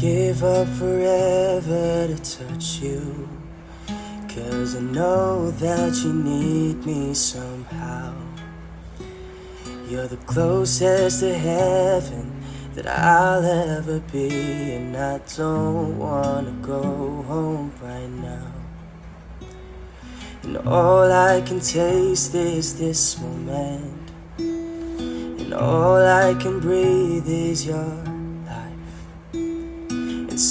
give up forever to touch you. Cause I know that you need me somehow. You're the closest to heaven that I'll ever be, and I don't wanna go home right now. And all I can taste is this moment, and all I can breathe is your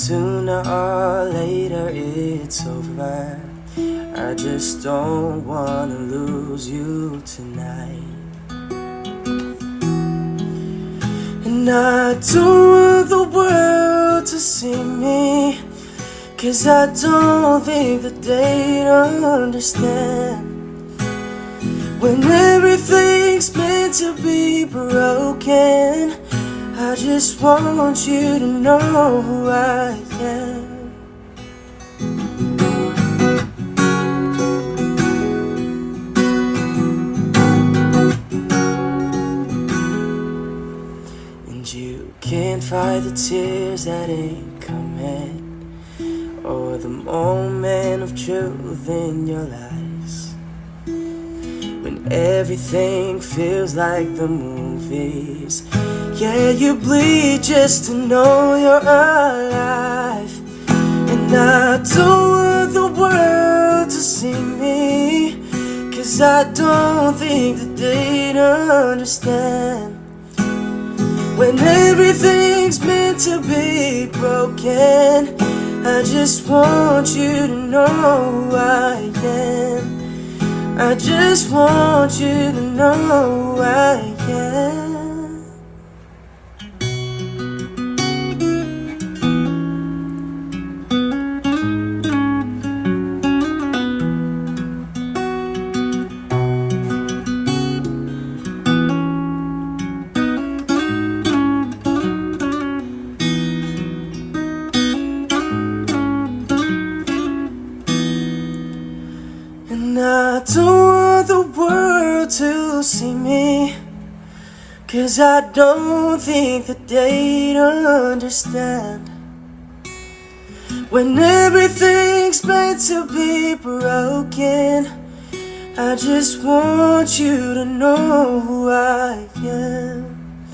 sooner or later it's over. I just don't wanna lose you tonight. And I don't want the world to see me. Cause I don't think that they'd understand. When everything's meant to be broken, just want you to know who I am. And you can't fight the tears that ain't coming, or the moment of truth in your eyes. When everything feels like the movies, yeah, you bleed just to know you're alive. And I don't want the world to see me, cause I don't think that they'd understand. When everything's meant to be broken, I just want you to know I am. I just want you to know I am. And I don't want the world to see me. Cause I don't think that they'd understand. When everything's meant to be broken, I just want you to know who I am.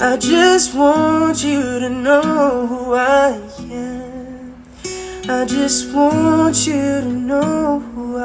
I just want you to know who I am. I just want you to know who.